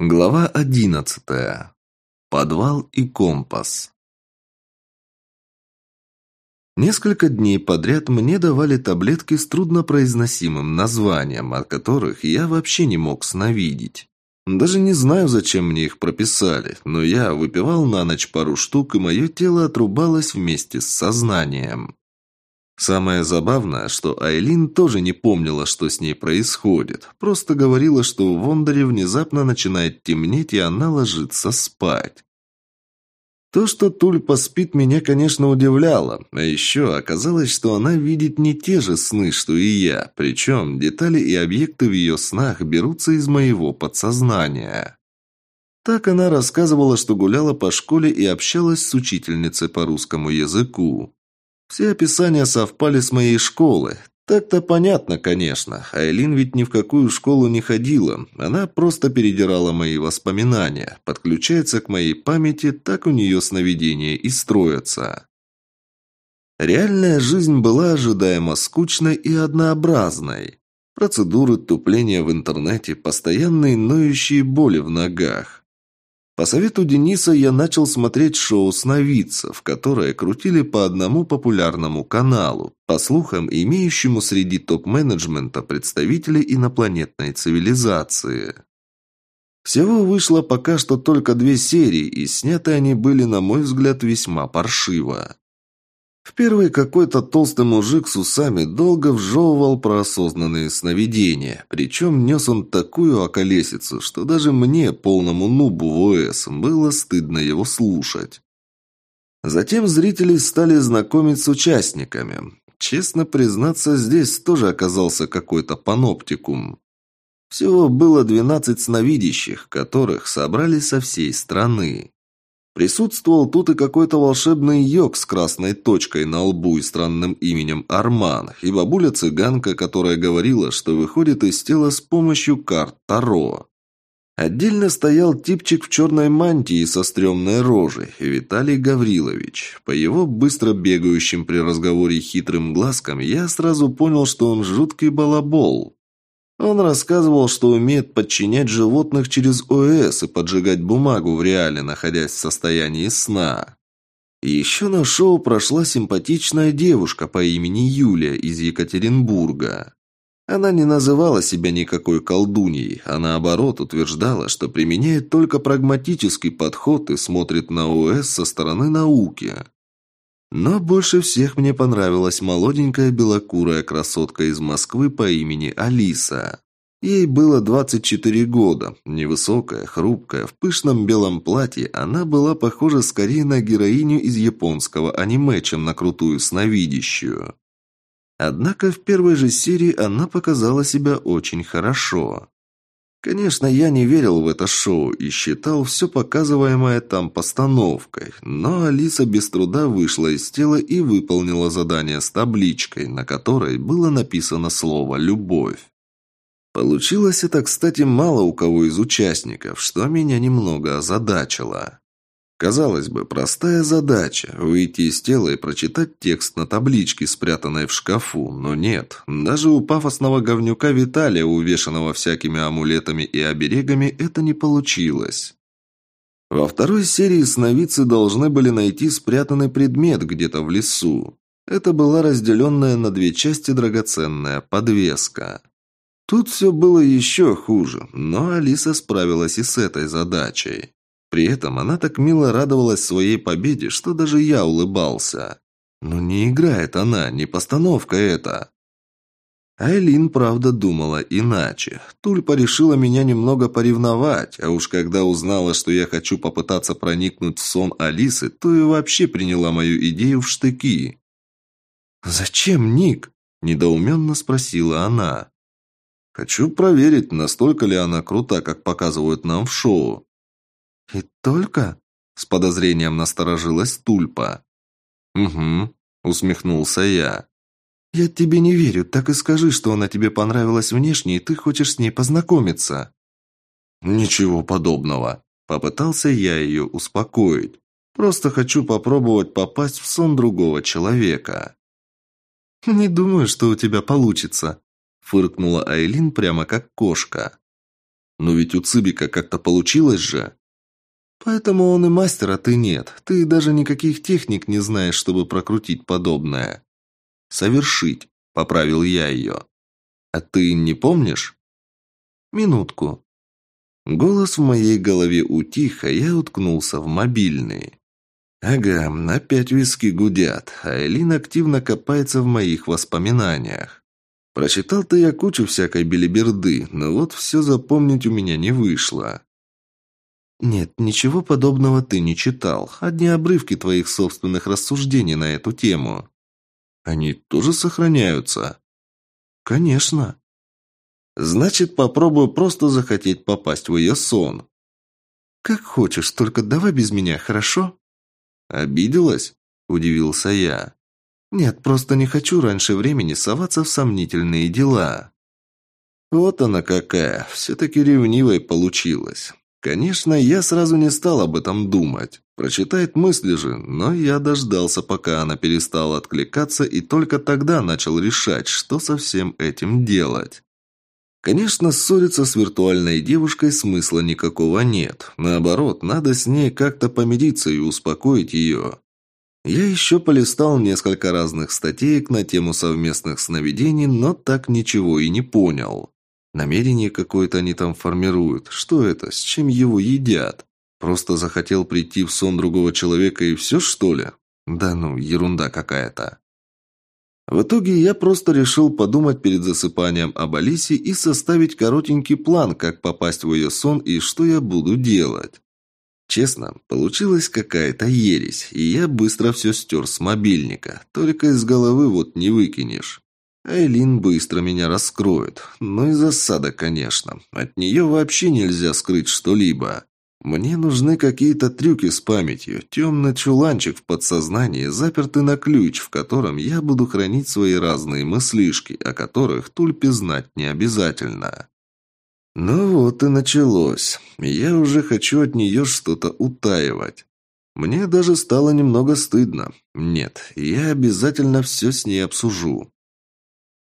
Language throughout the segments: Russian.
Глава одиннадцатая. Подвал и компас. Несколько дней подряд мне давали таблетки с труднопроизносимым названием, от которых я вообще не мог сновидеть. Даже не знаю, зачем мне их прописали, но я выпивал на ночь пару штук, и мое тело отрубалось вместе с сознанием. Самое забавное, что Айлин тоже не помнила, что с ней происходит. Просто говорила, что в Вондоре внезапно начинает темнеть, и она ложится спать. То, что Тульпа спит, меня, конечно, удивляло. А еще оказалось, что она видит не те же сны, что и я. Причем детали и объекты в ее снах берутся из моего подсознания. Так она рассказывала, что гуляла по школе и общалась с учительницей по русскому языку. Все описания совпали с моей школы. Так-то понятно, конечно. Айлин ведь ни в какую школу не ходила. Она просто передирала мои воспоминания, подключается к моей памяти, так у нее сновидения и строятся. Реальная жизнь была ожидаемо скучной и однообразной. Процедуры тупления в интернете, постоянные ноющие боли в ногах. По совету Дениса я начал смотреть шоу сновидцев, которое крутили по одному популярному каналу, по слухам, имеющему среди топ-менеджмента представителей инопланетной цивилизации. Всего вышло пока что только две серии, и сняты они были, на мой взгляд, весьма паршиво. В первый какой-то толстый мужик с усами долго вжевывал про осознанные сновидения. Причем нес он такую околесицу, что даже мне, полному нубу в ОС, было стыдно его слушать. Затем зрители стали знакомить с участниками. Честно признаться, здесь тоже оказался какой-то паноптикум. Всего было 12 сновидящих, которых собрали со всей страны. Присутствовал тут и какой-то волшебный йог с красной точкой на лбу и странным именем Арман, и бабуля-цыганка, которая говорила, что выходит из тела с помощью карт Таро. Отдельно стоял типчик в черной мантии со стрёмной рожей, Виталий Гаврилович. По его быстро бегающим при разговоре хитрым глазкам я сразу понял, что он жуткий балабол. Он рассказывал, что умеет подчинять животных через ОС и поджигать бумагу в реале, находясь в состоянии сна. Еще на шоу прошла симпатичная девушка по имени Юлия из Екатеринбурга. Она не называла себя никакой колдуньей, а наоборот утверждала, что применяет только прагматический подход и смотрит на ОС со стороны науки. Но больше всех мне понравилась молоденькая белокурая красотка из Москвы по имени Алиса. Ей было 24 года. Невысокая, хрупкая, в пышном белом платье, она была похожа скорее на героиню из японского аниме, чем на крутую сновидящую. Однако в первой же серии она показала себя очень хорошо. Конечно, я не верил в это шоу и считал все показываемое там постановкой, но Алиса без труда вышла из тела и выполнила задание с табличкой, на которой было написано слово «любовь». Получилось это, кстати, мало у кого из участников, что меня немного озадачило. Казалось бы, простая задача – выйти из тела и прочитать текст на табличке, спрятанной в шкафу, но нет. Даже у пафосного говнюка Виталия, увешанного всякими амулетами и оберегами, это не получилось. Во второй серии сновидцы должны были найти спрятанный предмет где-то в лесу. Это была разделенная на две части драгоценная подвеска. Тут все было еще хуже, но Алиса справилась и с этой задачей. При этом она так мило радовалась своей победе, что даже я улыбался. Но не играет она, не постановка это. Айлин, правда, думала иначе. Тульпа решила меня немного поревновать, а уж когда узнала, что я хочу попытаться проникнуть в сон Алисы, то и вообще приняла мою идею в штыки. «Зачем, Ник?» – недоуменно спросила она. «Хочу проверить, настолько ли она крута, как показывают нам в шоу», «И только?» – с подозрением насторожилась Тульпа. «Угу», – усмехнулся я. «Я тебе не верю, так и скажи, что она тебе понравилась внешне, и ты хочешь с ней познакомиться». «Ничего подобного», – попытался я ее успокоить. «Просто хочу попробовать попасть в сон другого человека». «Не думаю, что у тебя получится», – фыркнула Айлин прямо как кошка. Но ведь у Цыбика как-то получилось же. Поэтому он и мастер, а ты нет. Ты даже никаких техник не знаешь, чтобы прокрутить подобное. Совершить, поправил я ее. А ты не помнишь? Минутку. Голос в моей голове утих, а я уткнулся в мобильный. Ага, опять виски гудят, а Элин активно копается в моих воспоминаниях. Прочитал-то я кучу всякой белиберды, но вот все запомнить у меня не вышло. Нет, ничего подобного ты не читал. Одни обрывки твоих собственных рассуждений на эту тему. Они тоже сохраняются? Конечно. Значит, попробую просто захотеть попасть в ее сон. Как хочешь, только давай без меня, хорошо? Обиделась? Удивился я. Нет, просто не хочу раньше времени соваться в сомнительные дела. Вот она какая, все-таки ревнивой получилась. Конечно, я сразу не стал об этом думать. Прочитает мысли же, но я дождался, пока она перестала откликаться, и только тогда начал решать, что со всем этим делать. Конечно, ссориться с виртуальной девушкой смысла никакого нет. Наоборот, надо с ней как-то помириться и успокоить ее. Я еще полистал несколько разных статеек на тему совместных сновидений, но так ничего и не понял. Намерение какое-то они там формируют. Что это? С чем его едят? Просто захотел прийти в сон другого человека и все, что ли? Да ну, ерунда какая-то. В итоге я просто решил подумать перед засыпанием об Алисе и составить коротенький план, как попасть в ее сон и что я буду делать. Честно, получилась какая-то ересь, и я быстро все стер с мобильника. Только из головы вот не выкинешь. Айлин быстро меня раскроет. Ну и засада, конечно. От нее вообще нельзя скрыть что-либо. Мне нужны какие-то трюки с памятью, темный чуланчик в подсознании, запертый на ключ, в котором я буду хранить свои разные мыслишки, о которых Тульпе знать не обязательно. Ну вот и началось. Я уже хочу от нее что-то утаивать. Мне даже стало немного стыдно. Нет, я обязательно все с ней обсужу.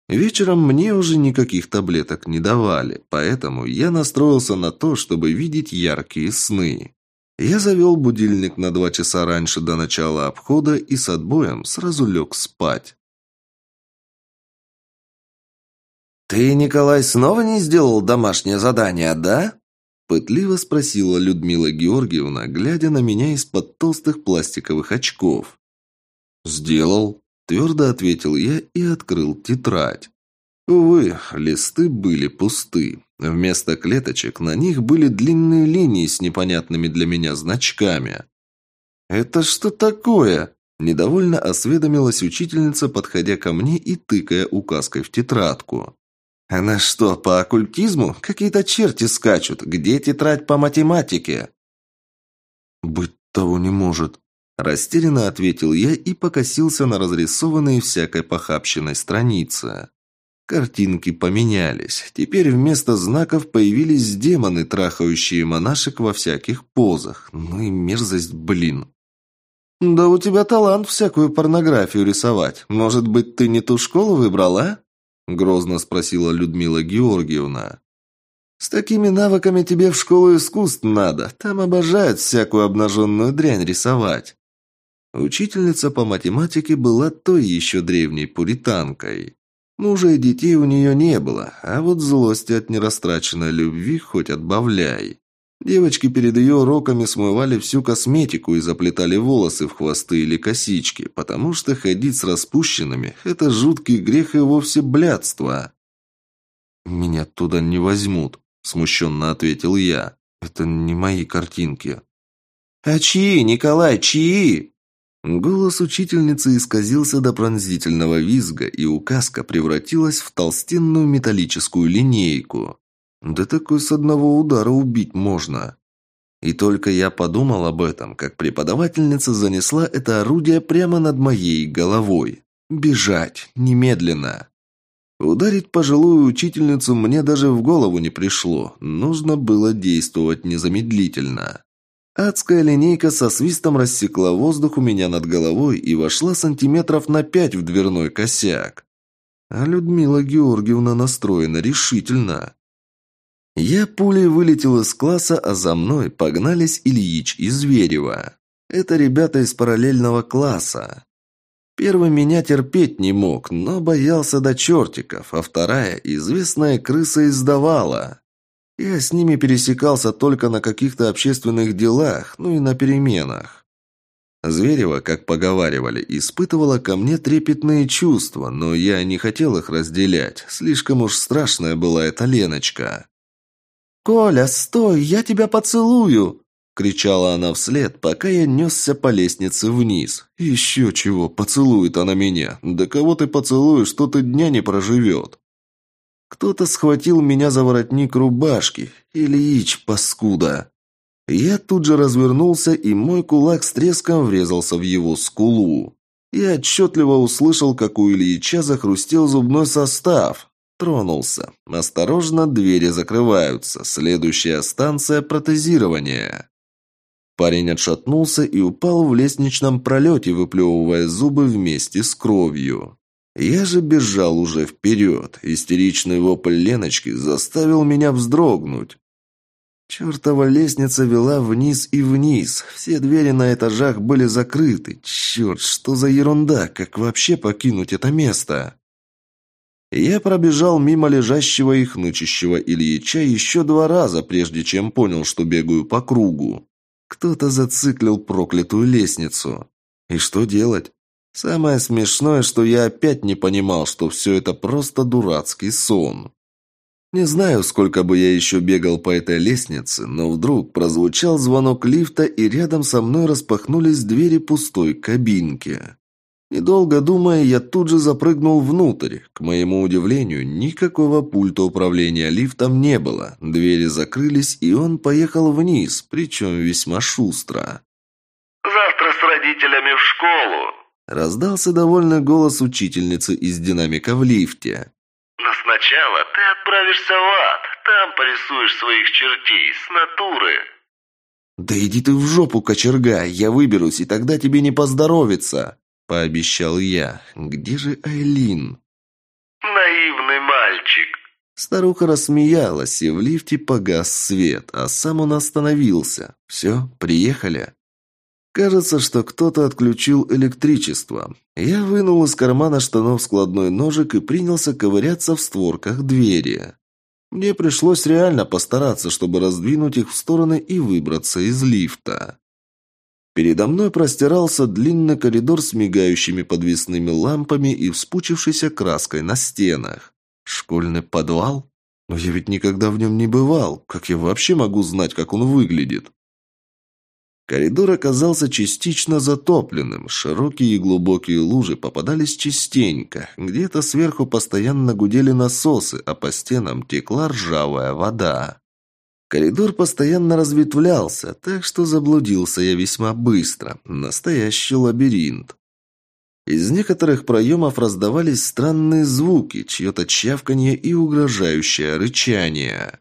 Вечером мне уже никаких таблеток не давали, поэтому я настроился на то, чтобы видеть яркие сны. Я завел будильник на два часа раньше до начала обхода и с отбоем сразу лег спать. «Ты, Николай, снова не сделал домашнее задание, да?» Пытливо спросила Людмила Георгиевна, глядя на меня из-под толстых пластиковых очков. «Сделал», Твердо ответил я и открыл тетрадь. Увы, листы были пусты. Вместо клеточек на них были длинные линии с непонятными для меня значками. «Это что такое?» – недовольно осведомилась учительница, подходя ко мне и тыкая указкой в тетрадку. «Она что, по оккультизму? Какие-то черти скачут. Где тетрадь по математике?» «Быть того не может», Растерянно ответил я и покосился на разрисованные всякой похабщиной страницы. Картинки поменялись. Теперь вместо знаков появились демоны, трахающие монашек во всяких позах. Ну и мерзость, блин. «Да у тебя талант всякую порнографию рисовать. Может быть, ты не ту школу выбрала?» Грозно спросила Людмила Георгиевна. «С такими навыками тебе в школу искусств надо. Там обожают всякую обнаженную дрянь рисовать». Учительница по математике была той еще древней пуританкой. Мужа и детей у нее не было, а вот злости от нерастраченной любви хоть отбавляй. Девочки перед ее уроками смывали всю косметику и заплетали волосы в хвосты или косички, потому что ходить с распущенными – это жуткий грех и вовсе блядство. «Меня туда не возьмут», – смущенно ответил я. «Это не мои картинки». «А чьи, Николай, чьи?» Голос учительницы исказился до пронзительного визга, и указка превратилась в толстенную металлическую линейку. Да такой с одного удара убить можно. И только я подумал об этом, как преподавательница занесла это орудие прямо над моей головой. Бежать. Немедленно. Ударить пожилую учительницу мне даже в голову не пришло. Нужно было действовать незамедлительно. Адская линейка со свистом рассекла воздух у меня над головой и вошла сантиметров на пять в дверной косяк. А Людмила Георгиевна настроена решительно. Я пулей вылетел из класса, а за мной погнались Ильич и Зверева. Это ребята из параллельного класса. Первый меня терпеть не мог, но боялся до чертиков, а вторая – известная крыса издавала. Я с ними пересекался только на каких-то общественных делах, ну и на переменах. Зверева, как поговаривали, испытывала ко мне трепетные чувства, но я не хотел их разделять. Слишком уж страшная была эта Леночка. «Коля, стой, я тебя поцелую!» Кричала она вслед, пока я несся по лестнице вниз. «Еще чего, поцелует она меня. Да кого ты поцелуешь, что ты дня не проживет?» Кто-то схватил меня за воротник рубашки. Ильич, паскуда. Я тут же развернулся, и мой кулак с треском врезался в его скулу. Я отчетливо услышал, как у Ильича захрустел зубной состав. Тронулся. Осторожно, двери закрываются. Следующая станция – протезирование. Парень отшатнулся и упал в лестничном пролете, выплевывая зубы вместе с кровью. Я же бежал уже вперед. Истеричный вопль Леночки заставил меня вздрогнуть. Чертова лестница вела вниз и вниз. Все двери на этажах были закрыты. Черт, что за ерунда? Как вообще покинуть это место? Я пробежал мимо лежащего и хнычущего Ильича еще два раза, прежде чем понял, что бегаю по кругу. Кто-то зациклил проклятую лестницу. И что делать? Самое смешное, что я опять не понимал, что все это просто дурацкий сон. Не знаю, сколько бы я еще бегал по этой лестнице, но вдруг прозвучал звонок лифта, и рядом со мной распахнулись двери пустой кабинки. Недолго думая, я тут же запрыгнул внутрь. К моему удивлению, никакого пульта управления лифтом не было. Двери закрылись, и он поехал вниз, причем весьма шустро. «Завтра с родителями в школу!» Раздался довольный голос учительницы из динамика в лифте. «Но сначала ты отправишься в ад. Там порисуешь своих чертей с натуры». «Да иди ты в жопу, кочерга! Я выберусь, и тогда тебе не поздоровится!» – пообещал я. «Где же Айлин?» «Наивный мальчик!» Старуха рассмеялась, и в лифте погас свет, а сам он остановился. «Все, приехали?» Кажется, что кто-то отключил электричество. Я вынул из кармана штанов складной ножик и принялся ковыряться в створках двери. Мне пришлось реально постараться, чтобы раздвинуть их в стороны и выбраться из лифта. Передо мной простирался длинный коридор с мигающими подвесными лампами и вспучившейся краской на стенах. Школьный подвал? Но я ведь никогда в нем не бывал. Как я вообще могу знать, как он выглядит? Коридор оказался частично затопленным. Широкие и глубокие лужи попадались частенько. Где-то сверху постоянно гудели насосы, а по стенам текла ржавая вода. Коридор постоянно разветвлялся, так что заблудился я весьма быстро. Настоящий лабиринт. Из некоторых проемов раздавались странные звуки, чье-то чавканье и угрожающее рычание.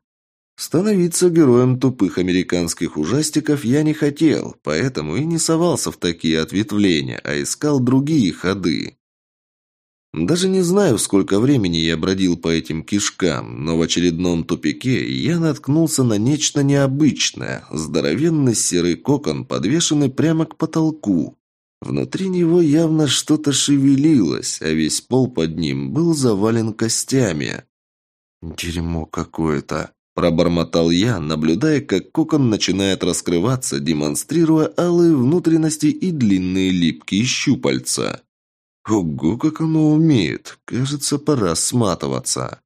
Становиться героем тупых американских ужастиков я не хотел, поэтому и не совался в такие ответвления, а искал другие ходы. Даже не знаю, сколько времени я бродил по этим кишкам, но в очередном тупике я наткнулся на нечто необычное. Здоровенный серый кокон, подвешенный прямо к потолку. Внутри него явно что-то шевелилось, а весь пол под ним был завален костями. «Дерьмо какое-то», – пробормотал я, наблюдая, как кокон начинает раскрываться, демонстрируя алые внутренности и длинные липкие щупальца. Ого, как оно умеет. Кажется, пора сматываться.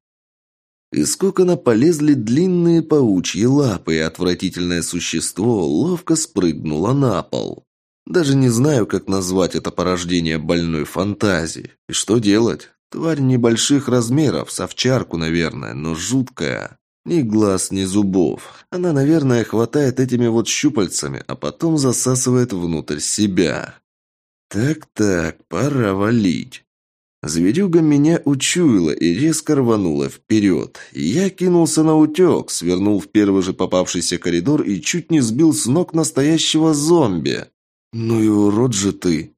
Из кокона полезли длинные паучьи лапы, и отвратительное существо ловко спрыгнуло на пол. Даже не знаю, как назвать это порождение больной фантазии. И что делать? Тварь небольших размеров, с овчарку, наверное, но жуткая. Ни глаз, ни зубов. Она, наверное, хватает этими вот щупальцами, а потом засасывает внутрь себя. «Так-так, пора валить». Зверюга меня учуяла и резко рванула вперед. Я кинулся на утек, свернул в первый же попавшийся коридор и чуть не сбил с ног настоящего зомби. «Ну и урод же ты!»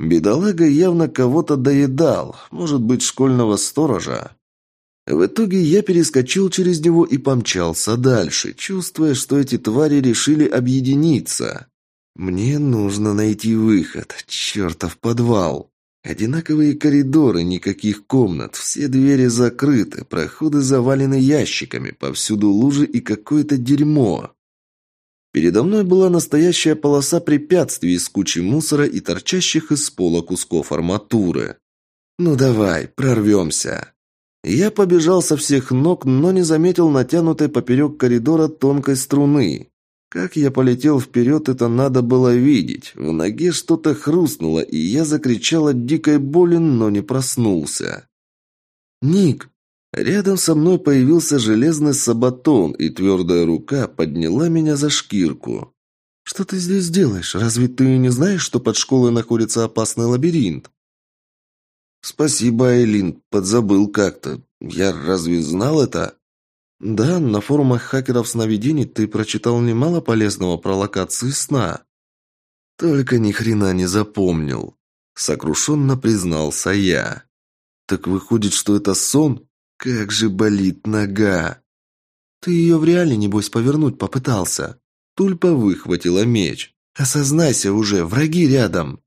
Бедолага явно кого-то доедал, может быть, школьного сторожа. В итоге я перескочил через него и помчался дальше, чувствуя, что эти твари решили объединиться. Мне нужно найти выход. Чертов подвал. Одинаковые коридоры, никаких комнат, все двери закрыты, проходы завалены ящиками, повсюду лужи и какое-то дерьмо. Передо мной была настоящая полоса препятствий из кучи мусора и торчащих из пола кусков арматуры. «Ну давай, прорвемся!» Я побежал со всех ног, но не заметил натянутой поперек коридора тонкой струны. Как я полетел вперед, это надо было видеть. В ноге что-то хрустнуло, и я закричал от дикой боли, но не проснулся. «Ник!» Рядом со мной появился железный сабатон, и твердая рука подняла меня за шкирку. «Что ты здесь делаешь? Разве ты не знаешь, что под школой находится опасный лабиринт?» «Спасибо, Айлин, подзабыл как-то. Я разве знал это?» Да, на форумах хакеров сновидений ты прочитал немало полезного про локации сна. Только ни хрена не запомнил, сокрушенно признался я. Так выходит, что это сон? Как же болит нога. Ты ее в реале, небось, повернуть попытался. Тульпа выхватила меч. Осознайся уже, враги рядом.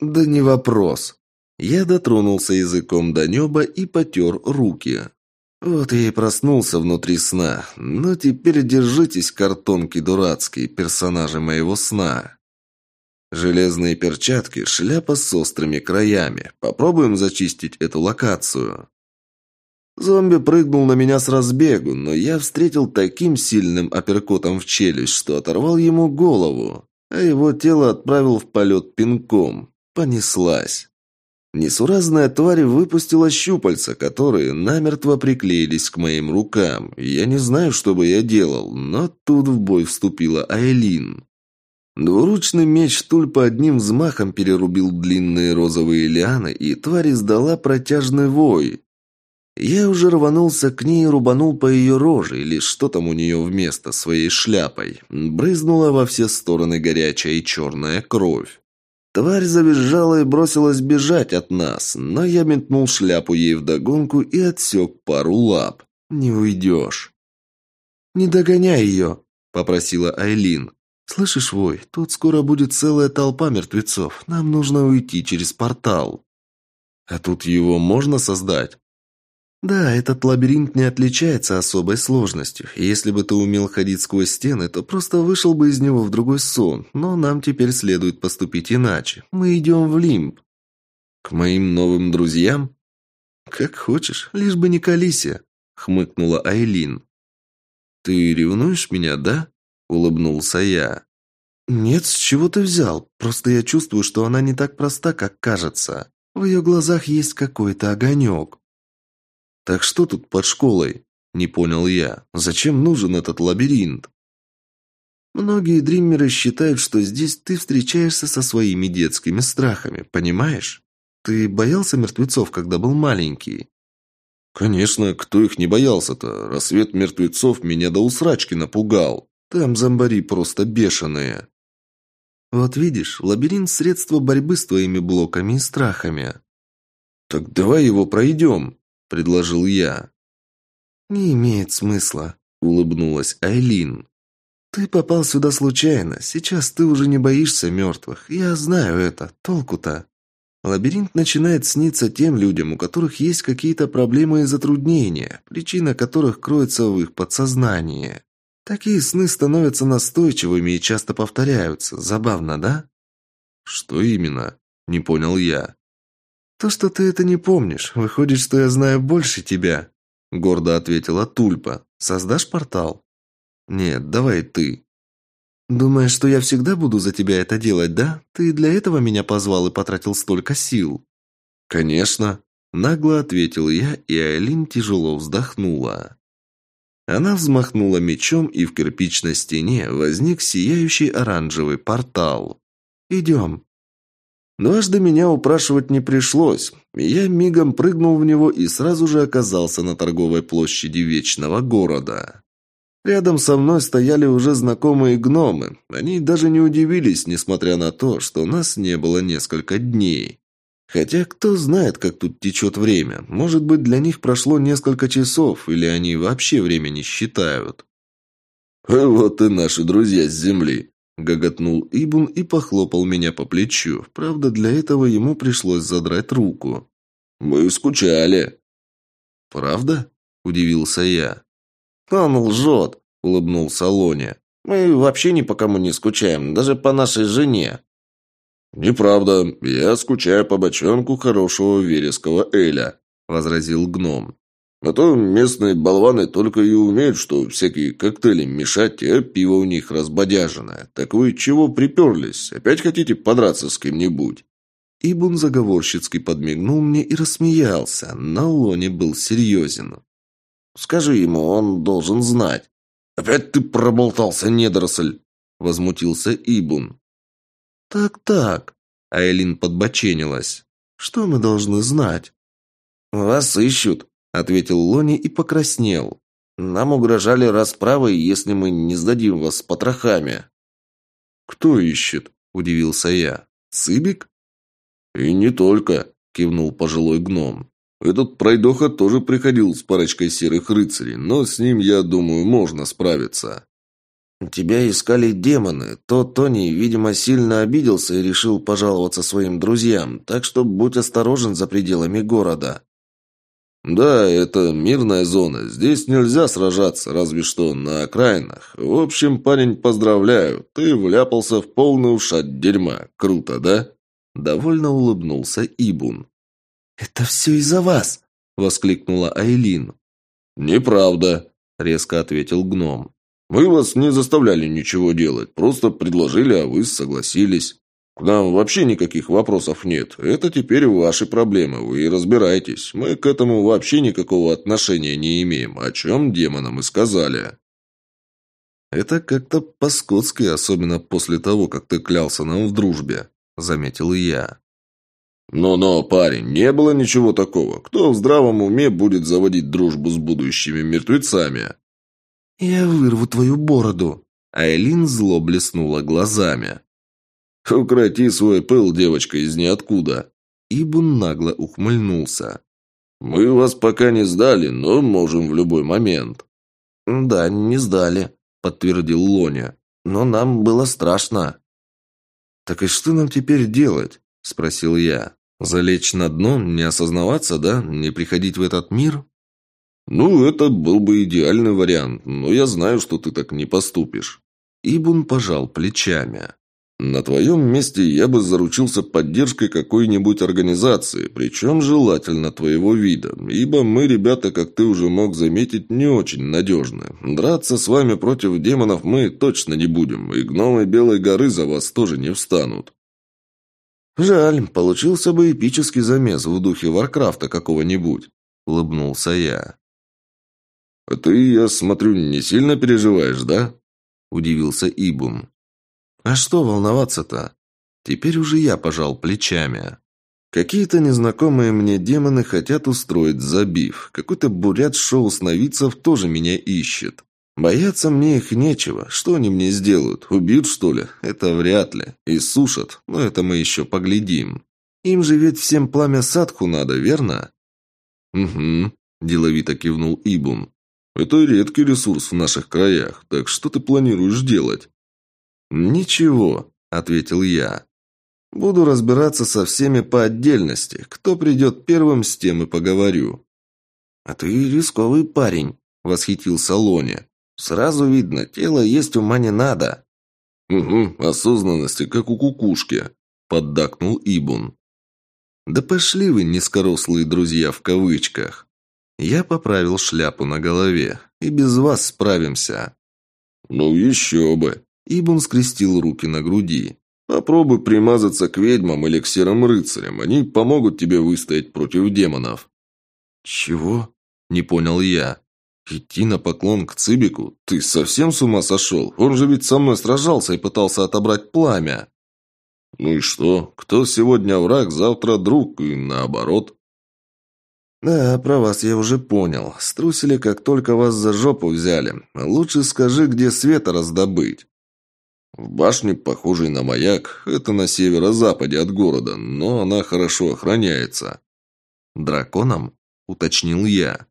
Да не вопрос. Я дотронулся языком до неба и потер руки. Вот я и проснулся внутри сна. Но теперь держитесь, картонки дурацкие, персонажи моего сна. Железные перчатки, шляпа с острыми краями. Попробуем зачистить эту локацию. Зомби прыгнул на меня с разбегу, но я встретил таким сильным апперкотом в челюсть, что оторвал ему голову, а его тело отправил в полет пинком. Понеслась. Несуразная тварь выпустила щупальца, которые намертво приклеились к моим рукам. Я не знаю, что бы я делал, но тут в бой вступила Айлин. Двуручный меч Тульпа одним взмахом перерубил длинные розовые лианы, и тварь издала протяжный вой. Я уже рванулся к ней и рубанул по ее роже, или что там у нее вместо своей шляпой. Брызнула во все стороны горячая и черная кровь. Тварь завизжала и бросилась бежать от нас, но я метнул шляпу ей вдогонку и отсек пару лап. «Не уйдешь». «Не догоняй ее», — попросила Айлин. «Слышишь, Вой, тут скоро будет целая толпа мертвецов. Нам нужно уйти через портал». «А тут его можно создать?» Да, этот лабиринт не отличается особой сложностью. Если бы ты умел ходить сквозь стены, то просто вышел бы из него в другой сон. Но нам теперь следует поступить иначе. Мы идем в лимб. К моим новым друзьям? Как хочешь, лишь бы не Калисия, хмыкнула Айлин. Ты ревнуешь меня, да? улыбнулся я. Нет, с чего ты взял? Просто я чувствую, что она не так проста, как кажется. В ее глазах есть какой-то огонек. «Так что тут под школой?» – не понял я. «Зачем нужен этот лабиринт?» Многие дримеры считают, что здесь ты встречаешься со своими детскими страхами, понимаешь? Ты боялся мертвецов, когда был маленький? Конечно, кто их не боялся-то? Рассвет мертвецов меня до усрачки напугал. Там зомбари просто бешеные. Вот видишь, лабиринт – средство борьбы с твоими блоками и страхами. Так давай его пройдем, – предложил я. «Не имеет смысла», – улыбнулась Айлин. «Ты попал сюда случайно. Сейчас ты уже не боишься мертвых. Я знаю это. Толку-то?» Лабиринт начинает сниться тем людям, у которых есть какие-то проблемы и затруднения, причина которых кроется в их подсознании. Такие сны становятся настойчивыми и часто повторяются. Забавно, да? Что именно? Не понял я. «То, что ты это не помнишь. Выходит, что я знаю больше тебя», — гордо ответила Тульпа. «Создашь портал?» «Нет, давай ты». «Думаешь, что я всегда буду за тебя это делать, да? Ты для этого меня позвал и потратил столько сил?» «Конечно», — нагло ответил я, и Айлин тяжело вздохнула. Она взмахнула мечом, и в кирпичной стене возник сияющий оранжевый портал. «Идем», Дважды меня упрашивать не пришлось. Я мигом прыгнул в него и сразу же оказался на торговой площади Вечного Города. Рядом со мной стояли уже знакомые гномы. Они даже не удивились, несмотря на то, что нас не было несколько дней. Хотя кто знает, как тут течет время. Может быть, для них прошло несколько часов, или они вообще время не считают. «Вот и наши друзья с земли», — гоготнул Ибун и похлопал меня по плечу. Правда, для этого ему пришлось задрать руку. «Мы скучали». «Правда?» – удивился я. «Он лжет», – улыбнулся Лоня. «Мы вообще ни по кому не скучаем, даже по нашей жене». «Неправда. Я скучаю по бочонку хорошего вереского эля», – возразил гном. «А то местные болваны только и умеют, что всякие коктейли мешать, а пиво у них разбодяженное. Так вы чего приперлись? Опять хотите подраться с кем-нибудь?» Ибун заговорщицки подмигнул мне и рассмеялся, но Лони был серьезен. «Скажи ему, он должен знать». «Опять ты проболтался, недоросль!» – возмутился Ибун. «Так-так», – Айлин подбоченилась. «Что мы должны знать?» «Вас ищут», – ответил Лони и покраснел. «Нам угрожали расправой, если мы не сдадим вас с потрохами». «Кто ищет?» – удивился я. «Цыбик?» «И не только», – кивнул пожилой гном. «Этот пройдоха тоже приходил с парочкой серых рыцарей, но с ним, я думаю, можно справиться». «Тебя искали демоны. Тот Тони, видимо, сильно обиделся и решил пожаловаться своим друзьям, так что будь осторожен за пределами города». «Да, это мирная зона. Здесь нельзя сражаться, разве что на окраинах. В общем, парень, поздравляю. Ты вляпался в полный ушат дерьма. Круто, да?» Довольно улыбнулся Ибун. «Это все из-за вас!» – воскликнула Айлин. «Неправда», – резко ответил гном. «Мы вас не заставляли ничего делать, просто предложили, а вы согласились. К нам вообще никаких вопросов нет. Это теперь ваши проблемы, вы разбирайтесь. Мы к этому вообще никакого отношения не имеем, о чем демонам и сказали». «Это как-то по-скотски, особенно после того, как ты клялся нам в дружбе», заметил я. «Но-но, парень, не было ничего такого. Кто в здравом уме будет заводить дружбу с будущими мертвецами?» «Я вырву твою бороду!» Айлин зло блеснула глазами. «Укроти свой пыл, девочка, из ниоткуда!» Ибун нагло ухмыльнулся. «Мы вас пока не сдали, но можем в любой момент». «Да, не сдали», — подтвердил Лоня. «Но нам было страшно». «Так и что нам теперь делать?» – спросил я. «Залечь на дно, не осознаваться, да? Не приходить в этот мир?» «Ну, это был бы идеальный вариант, но я знаю, что ты так не поступишь». Ибун пожал плечами. На твоем месте я бы заручился поддержкой какой-нибудь организации, причем желательно твоего вида, ибо мы, ребята, как ты уже мог заметить, не очень надежны. Драться с вами против демонов мы точно не будем, и гномы Белой горы за вас тоже не встанут. Жаль, получился бы эпический замес в духе Варкрафта какого-нибудь, улыбнулся я. А ты, я смотрю, не сильно переживаешь, да? Удивился Ибун. А что волноваться-то? Теперь уже я пожал плечами. Какие-то незнакомые мне демоны хотят устроить забив. Какой-то бурят шоу сновидцев тоже меня ищет. Бояться мне их нечего. Что они мне сделают? Убьют, что ли? Это вряд ли. И сушат. Но это мы еще поглядим. Им же ведь всем пламя садху надо, верно? Угу, деловито кивнул Ибун. Это редкий ресурс в наших краях. Так что ты планируешь делать? «Ничего», — ответил я. «Буду разбираться со всеми по отдельности. Кто придет первым, с тем и поговорю». «А ты рисковый парень», — восхитился Лоня. «Сразу видно, тело есть ума не надо». «Угу, осознанности, как у кукушки», — поддакнул Ибун. «Да пошли вы, низкорослые друзья в кавычках». Я поправил шляпу на голове. «И без вас справимся». «Ну еще бы», Ибн скрестил руки на груди. «Попробуй примазаться к ведьмам или к серым рыцарям. Они помогут тебе выстоять против демонов». «Чего?» – не понял я. «Идти на поклон к Цибику? Ты совсем с ума сошел? Он же ведь со мной сражался и пытался отобрать пламя». «Ну и что? Кто сегодня враг, завтра друг, и наоборот». «Да, про вас я уже понял. Струсили, как только вас за жопу взяли. Лучше скажи, где света раздобыть». В башне, похожей на маяк, это на северо-западе от города, но она хорошо охраняется. Драконом? Уточнил я.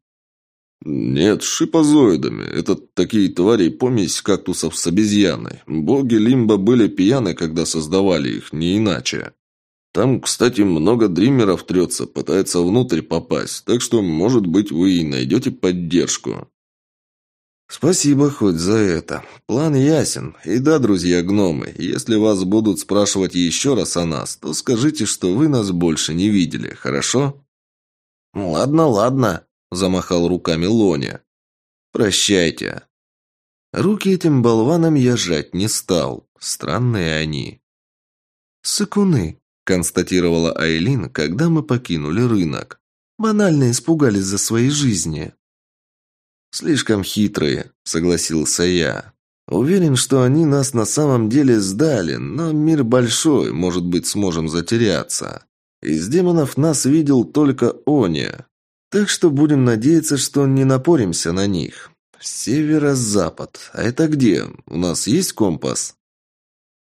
«Нет, шипозоидами. Это такие твари помесь кактусов с обезьяной. Боги Лимба были пьяны, когда создавали их, не иначе. Там, кстати, много дримеров трется, пытается внутрь попасть, так что, может быть, вы и найдете поддержку». «Спасибо хоть за это. План ясен. И да, друзья-гномы, если вас будут спрашивать еще раз о нас, то скажите, что вы нас больше не видели, хорошо?» «Ладно, ладно», – замахал руками Лоня. «Прощайте». Руки этим болванам я жать не стал. Странные они. «Сыкуны», – констатировала Айлин, когда мы покинули рынок. «Банально испугались за свои жизни». «Слишком хитрые», – согласился я. «Уверен, что они нас на самом деле сдали, но мир большой, может быть, сможем затеряться. Из демонов нас видел только Оня. Так что будем надеяться, что не напоримся на них. Северо-запад. А это где? У нас есть компас?»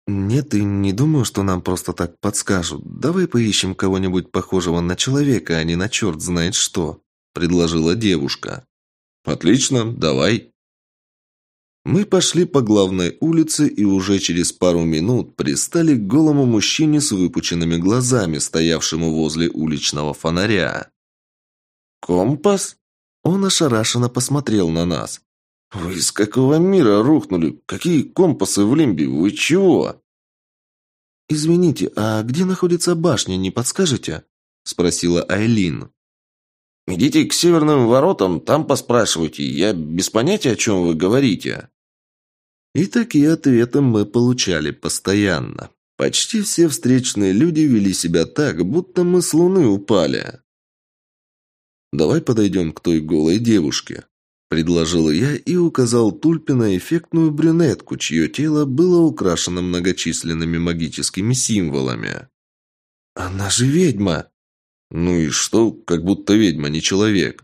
«Нет, и не думаю, что нам просто так подскажут. Давай поищем кого-нибудь похожего на человека, а не на черт знает что», – предложила девушка. «Отлично, давай». Мы пошли по главной улице и уже через пару минут пристали к голому мужчине с выпученными глазами, стоявшему возле уличного фонаря. «Компас?» Он ошарашенно посмотрел на нас. «Вы из какого мира рухнули? Какие компасы в Лимбе? Вы чего?» «Извините, а где находится башня, не подскажете?» Спросила Айлин. «Идите к северным воротам, там поспрашивайте. Я без понятия, о чем вы говорите». И такие ответы мы получали постоянно. Почти все встречные люди вели себя так, будто мы с луны упали. «Давай подойдем к той голой девушке», – предложил я и указал Тульпе на эффектную брюнетку, чье тело было украшено многочисленными магическими символами. «Она же ведьма!» «Ну и что, как будто ведьма, не человек?»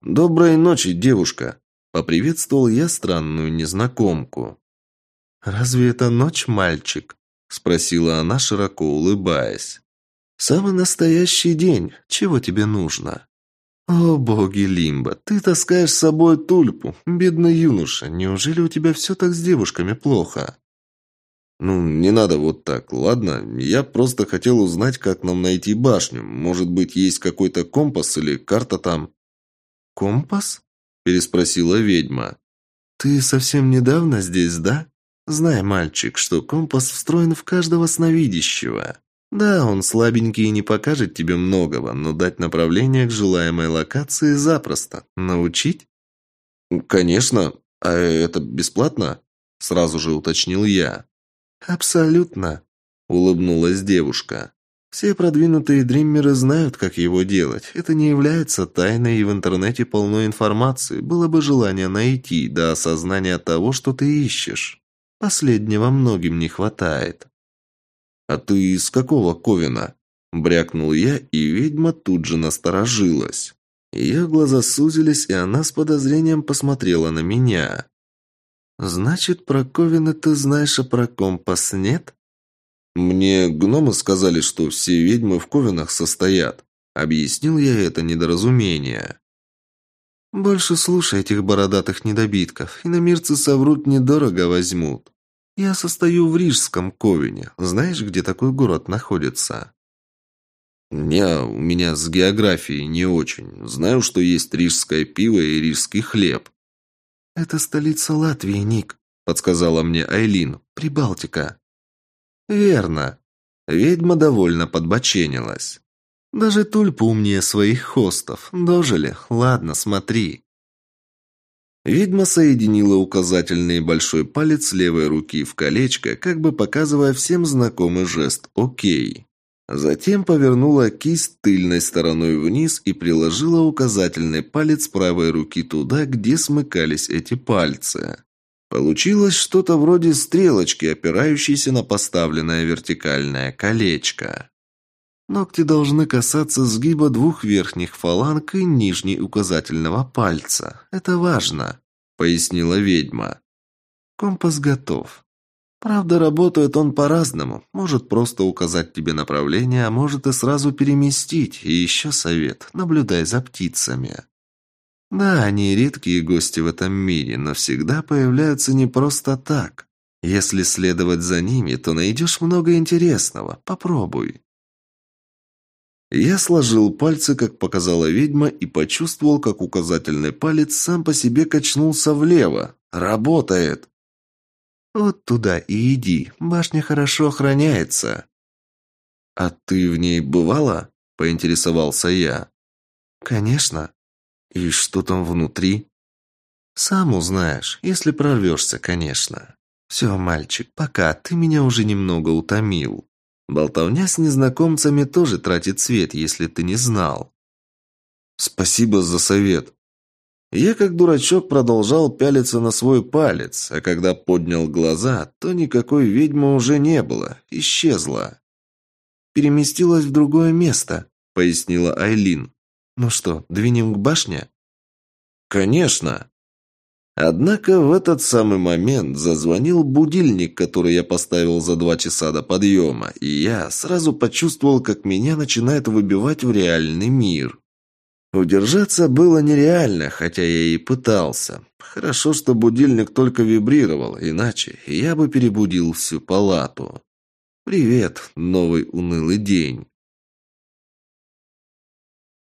«Доброй ночи, девушка!» – поприветствовал я странную незнакомку. «Разве это ночь, мальчик?» – спросила она, широко улыбаясь. «Самый настоящий день. Чего тебе нужно?» «О, боги Лимба, ты таскаешь с собой тульпу, бедный юноша. Неужели у тебя все так с девушками плохо?» «Ну, не надо вот так, ладно? Я просто хотел узнать, как нам найти башню. Может быть, есть какой-то компас или карта там?» «Компас?» – переспросила ведьма. «Ты совсем недавно здесь, да? Знай, мальчик, что компас встроен в каждого сновидящего. Да, он слабенький и не покажет тебе многого, но дать направление к желаемой локации запросто. Научить?» «Конечно. А это бесплатно?» – сразу же уточнил я. «Абсолютно», – улыбнулась девушка. «Все продвинутые дриммеры знают, как его делать. Это не является тайной, и в интернете полно информации. Было бы желание найти, до осознания того, что ты ищешь. Последнего многим не хватает». «А ты из какого Ковина?» – брякнул я, и ведьма тут же насторожилась. Ее глаза сузились, и она с подозрением посмотрела на меня. «Значит, про Ковины ты знаешь, а про компас нет?» «Мне гномы сказали, что все ведьмы в Ковинах состоят». Объяснил я это недоразумение. «Больше слушай этих бородатых недобитков, и иномирцы соврут недорого возьмут. Я состою в Рижском Ковине. Знаешь, где такой город находится?» «Не, у меня с географией не очень. Знаю, что есть рижское пиво и рижский хлеб. «Это столица Латвии, Ник», — подсказала мне Айлин. «Прибалтика». «Верно». Ведьма довольно подбоченилась. «Даже тульпа умнее своих хостов. Дожили? Ладно, смотри». Ведьма соединила указательный и большой палец левой руки в колечко, как бы показывая всем знакомый жест «Окей». Затем повернула кисть тыльной стороной вниз и приложила указательный палец правой руки туда, где смыкались эти пальцы. Получилось что-то вроде стрелочки, опирающейся на поставленное вертикальное колечко. Ногти должны касаться сгиба двух верхних фаланг и нижней указательного пальца. Это важно, пояснила ведьма. Компас готов. Правда, работает он по-разному. Может просто указать тебе направление, а может и сразу переместить. И еще совет – наблюдай за птицами. Да, они редкие гости в этом мире, но всегда появляются не просто так. Если следовать за ними, то найдешь много интересного. Попробуй. Я сложил пальцы, как показала ведьма, и почувствовал, как указательный палец сам по себе качнулся влево. Работает. Вот туда и иди. Башня хорошо охраняется. А ты в ней бывала? Поинтересовался я. Конечно. И что там внутри? Сам узнаешь, если прорвешься, конечно. Все, мальчик, пока, ты меня уже немного утомил. Болтовня с незнакомцами тоже тратит свет, если ты не знал. Спасибо за совет. Я, как дурачок, продолжал пялиться на свой палец, а когда поднял глаза, то никакой ведьмы уже не было, исчезла. Переместилась в другое место, пояснила Айлин. «Ну что, двинем к башне?» «Конечно!» Однако в этот самый момент зазвонил будильник, который я поставил за два часа до подъема, и я сразу почувствовал, как меня начинает выбивать в реальный мир. Удержаться было нереально, хотя я и пытался. Хорошо, что будильник только вибрировал, иначе я бы перебудил всю палату. «Привет, новый унылый день».